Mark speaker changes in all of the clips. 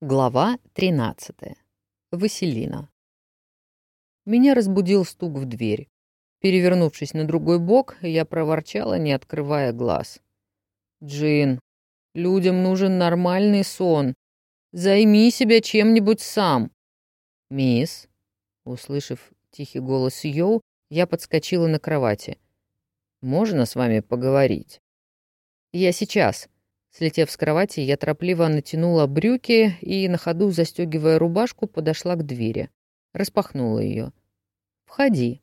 Speaker 1: Глава 13. Василина. Меня разбудил стук в дверь. Перевернувшись на другой бок, я проворчала, не открывая глаз. «Джин, людям нужен нормальный сон. Займи себя чем-нибудь сам». «Мисс», услышав тихий голос Йоу, я подскочила на кровати. «Можно с вами поговорить?» «Я сейчас», Слетев с кровати, я торопливо натянула брюки и, на ходу застегивая рубашку, подошла к двери. Распахнула ее. «Входи».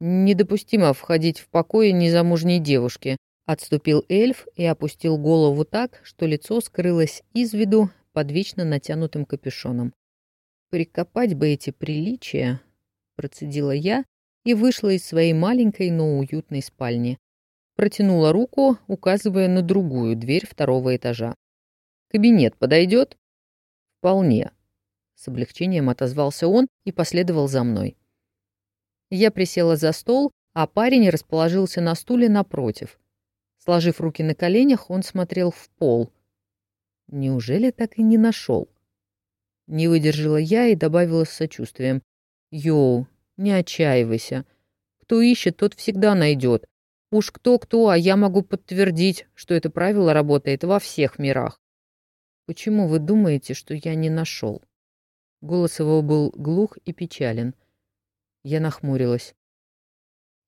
Speaker 1: «Недопустимо входить в покое незамужней девушки», отступил эльф и опустил голову так, что лицо скрылось из виду под вечно натянутым капюшоном. «Прикопать бы эти приличия», процедила я и вышла из своей маленькой, но уютной спальни. Протянула руку, указывая на другую дверь второго этажа. «Кабинет подойдет?» «Вполне». С облегчением отозвался он и последовал за мной. Я присела за стол, а парень расположился на стуле напротив. Сложив руки на коленях, он смотрел в пол. Неужели так и не нашел? Не выдержала я и добавила с сочувствием. «Йоу, не отчаивайся. Кто ищет, тот всегда найдет. Уж кто-кто, а я могу подтвердить, что это правило работает во всех мирах. Почему вы думаете, что я не нашел? Голос его был глух и печален. Я нахмурилась.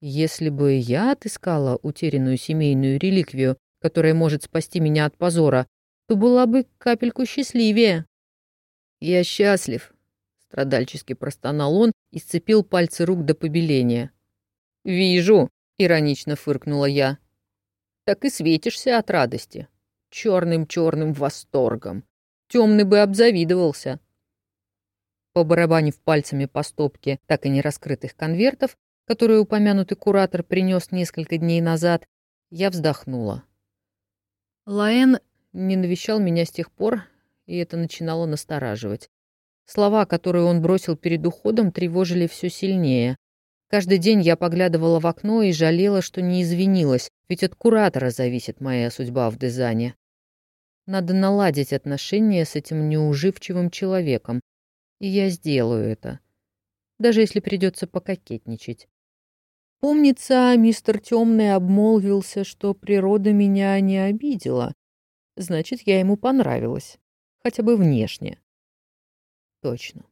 Speaker 1: Если бы я отыскала утерянную семейную реликвию, которая может спасти меня от позора, то была бы капельку счастливее. Я счастлив, страдальчески простонал он и сцепил пальцы рук до побеления. Вижу, Иронично фыркнула я. Так и светишься от радости. Черным-черным восторгом. Темный бы обзавидовался. Побарабанив пальцами по стопке так и не раскрытых конвертов, которые упомянутый куратор принес несколько дней назад, я вздохнула. Лаэн не навещал меня с тех пор, и это начинало настораживать. Слова, которые он бросил перед уходом, тревожили все сильнее. Каждый день я поглядывала в окно и жалела, что не извинилась, ведь от куратора зависит моя судьба в дизайне. Надо наладить отношения с этим неуживчивым человеком, и я сделаю это, даже если придется пококетничать. Помнится, мистер Темный обмолвился, что природа меня не обидела. Значит, я ему понравилась, хотя бы внешне. Точно.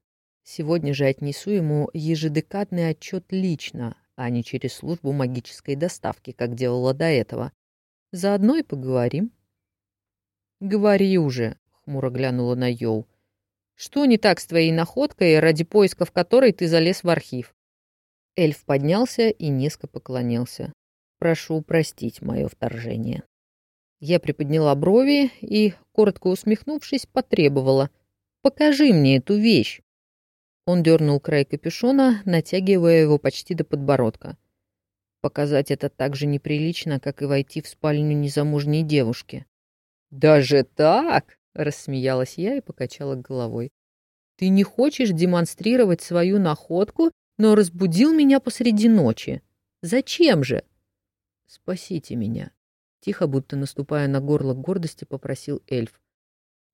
Speaker 1: Сегодня же отнесу ему ежедекадный отчет лично, а не через службу магической доставки, как делала до этого. Заодно и поговорим. «Говори уже», — хмуро глянула на Йоу. «Что не так с твоей находкой, ради поисков которой ты залез в архив?» Эльф поднялся и низко поклонился. «Прошу простить мое вторжение». Я приподняла брови и, коротко усмехнувшись, потребовала. «Покажи мне эту вещь». Он дернул край капюшона, натягивая его почти до подбородка. Показать это так же неприлично, как и войти в спальню незамужней девушки. «Даже так?» — рассмеялась я и покачала головой. «Ты не хочешь демонстрировать свою находку, но разбудил меня посреди ночи. Зачем же?» «Спасите меня», — тихо, будто наступая на горло гордости, попросил эльф.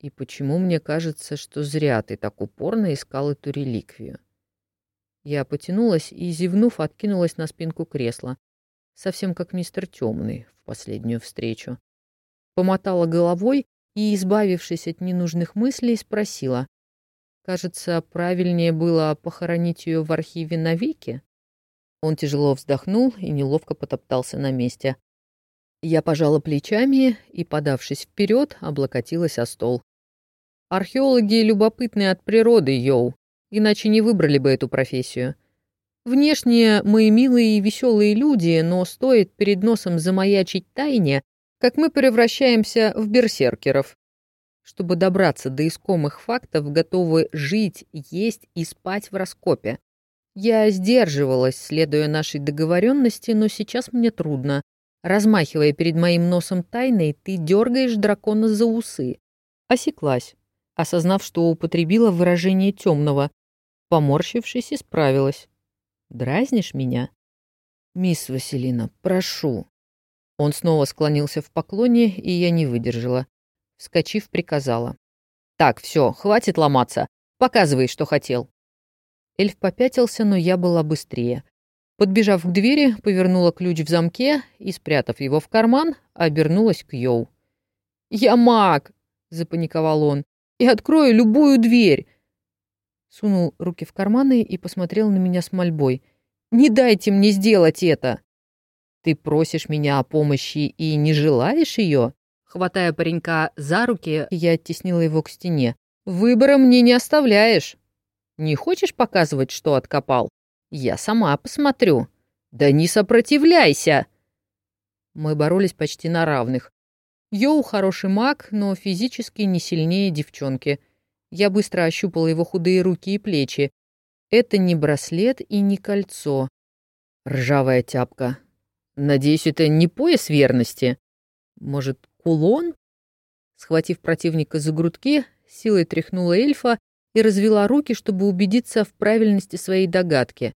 Speaker 1: И почему мне кажется, что зря ты так упорно искал эту реликвию? Я потянулась и, зевнув, откинулась на спинку кресла, совсем как мистер Темный в последнюю встречу. Помотала головой и, избавившись от ненужных мыслей, спросила. «Кажется, правильнее было похоронить ее в архиве навеки?» Он тяжело вздохнул и неловко потоптался на месте. Я пожала плечами и, подавшись вперед, облокотилась о стол. Археологи любопытны от природы, йоу, иначе не выбрали бы эту профессию. Внешне мы милые и веселые люди, но стоит перед носом замаячить тайне, как мы превращаемся в берсеркеров. Чтобы добраться до искомых фактов, готовы жить, есть и спать в раскопе. Я сдерживалась, следуя нашей договоренности, но сейчас мне трудно. Размахивая перед моим носом тайной, ты дергаешь дракона за усы. Осеклась осознав, что употребила выражение темного. Поморщившись, исправилась. «Дразнишь меня?» «Мисс Василина, прошу». Он снова склонился в поклоне, и я не выдержала. Вскочив, приказала. Так, все, хватит ломаться. Показывай, что хотел. Эльф попятился, но я была быстрее. Подбежав к двери, повернула ключ в замке и, спрятав его в карман, обернулась к Йоу. «Я маг!» — запаниковал он. «И открою любую дверь!» Сунул руки в карманы и посмотрел на меня с мольбой. «Не дайте мне сделать это!» «Ты просишь меня о помощи и не желаешь ее?» Хватая паренька за руки, я оттеснила его к стене. «Выбора мне не оставляешь. Не хочешь показывать, что откопал?» Я сама посмотрю. Да не сопротивляйся!» Мы боролись почти на равных. Йоу хороший маг, но физически не сильнее девчонки. Я быстро ощупала его худые руки и плечи. Это не браслет и не кольцо. Ржавая тяпка. Надеюсь, это не пояс верности? Может, кулон? Схватив противника за грудки, силой тряхнула эльфа и развела руки, чтобы убедиться в правильности своей догадки.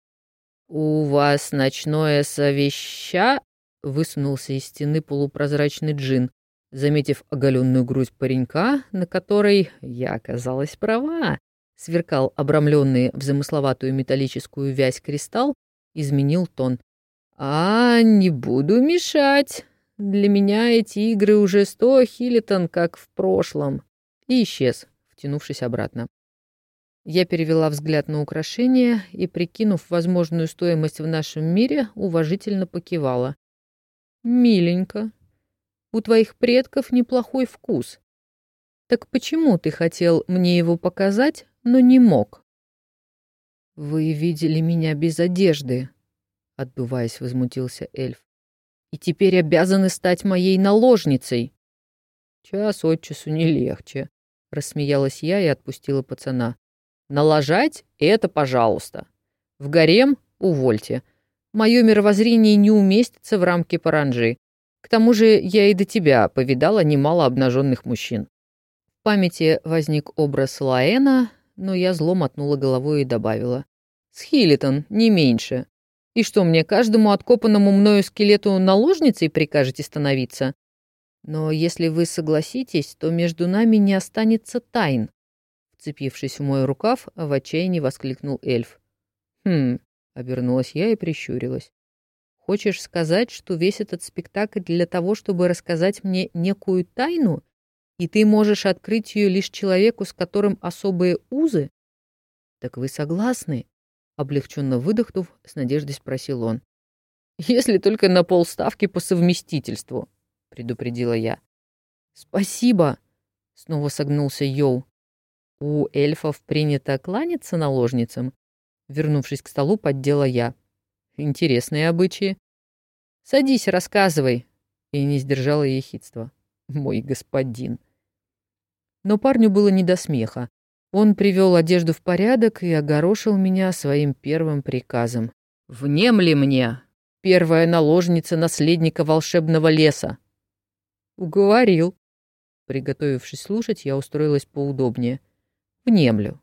Speaker 1: «У вас ночное совеща?» — высунулся из стены полупрозрачный джин, заметив оголенную грудь паренька, на которой я оказалась права. Сверкал обрамленный в замысловатую металлическую вязь кристалл, изменил тон. «А, не буду мешать. Для меня эти игры уже сто хилитон, как в прошлом». И исчез, втянувшись обратно. Я перевела взгляд на украшение и, прикинув возможную стоимость в нашем мире, уважительно покивала. «Миленько. У твоих предков неплохой вкус. Так почему ты хотел мне его показать, но не мог?» «Вы видели меня без одежды», — отдуваясь, возмутился эльф. «И теперь обязаны стать моей наложницей». «Час от часу не легче», — рассмеялась я и отпустила пацана. Налажать — это пожалуйста. В гарем — увольте. Мое мировоззрение не уместится в рамки паранжи. Тому же я и до тебя повидала немало обнаженных мужчин. В памяти возник образ Лаэна, но я зло мотнула головой и добавила. «Схилитон, не меньше. И что, мне каждому откопанному мною скелету наложницей прикажете становиться? Но если вы согласитесь, то между нами не останется тайн. Вцепившись в мой рукав, в отчаянии воскликнул эльф. «Хм...» — обернулась я и прищурилась. «Хочешь сказать, что весь этот спектакль для того, чтобы рассказать мне некую тайну, и ты можешь открыть ее лишь человеку, с которым особые узы?» «Так вы согласны?» — облегченно выдохнув, с надеждой спросил он. «Если только на полставки по совместительству», — предупредила я. «Спасибо!» — снова согнулся Йоу. У эльфов принято кланяться наложницам? Вернувшись к столу, поддела я. Интересные обычаи. Садись, рассказывай. И не сдержала ехидства. Мой господин. Но парню было не до смеха. Он привел одежду в порядок и огорошил меня своим первым приказом. «Внемли мне, первая наложница наследника волшебного леса!» «Уговорил». Приготовившись слушать, я устроилась поудобнее — внемлю.